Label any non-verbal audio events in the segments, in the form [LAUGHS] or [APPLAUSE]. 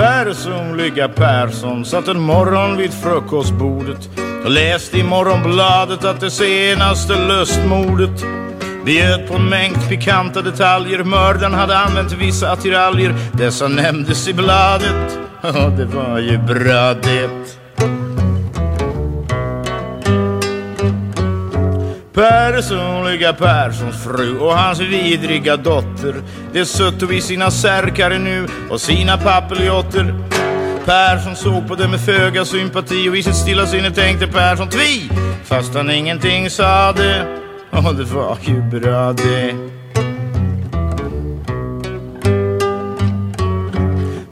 Personliga Persson satt en morgon vid frukostbordet och läste i morgonbladet att det senaste lustmordet bjöd på en mängd pikanta detaljer. Mördaren hade använt vissa attiraljer. Dessa nämndes i bladet. [LAUGHS] Ja, det var ju bra det. Personliga Perssons fru och hans vidriga dotter. De sutto vid sina särkare nu och sina papiljotter. Persson såg på det med föga sympati och i sitt stilla sinne tänkte Persson tvi Fast han ingenting sade. Och det var ju bra det.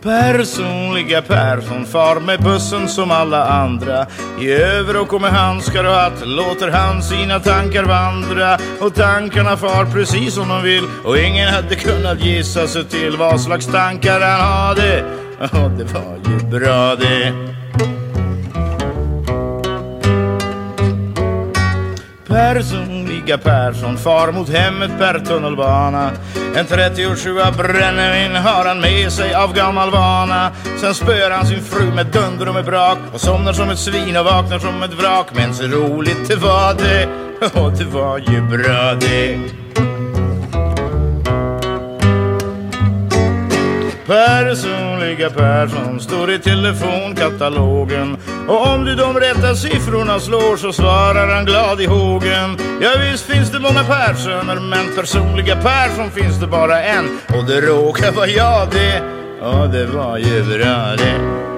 Personliga Persson far med bussen som alla andra. I överrock och med handskar och hatt låter han sina tankar vandra. Och tankarna far precis som de vill Och ingen hade kunnat gissa sig till vad slags tankar han hade. Och det var ju bra det. Personliga Persson far mot hemmet per tunnelbana. En 37 brännevin har han med sig av gammal vana. Sen spöar han sin fru med dunder och med brak Och somnar som ett svin och vaknar som ett vrak. Men så roligt det var det [LAUGHS] Och det var ju bra det. Personliga Persson står i telefonkatalogen. Och om du de rätta siffrorna slår så svarar han glad i hågen. Ja visst finns det många Perssoner men personliga Persson finns det bara en. Och det råkar vara jag det. Och det var ju bra det.